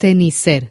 Tenicer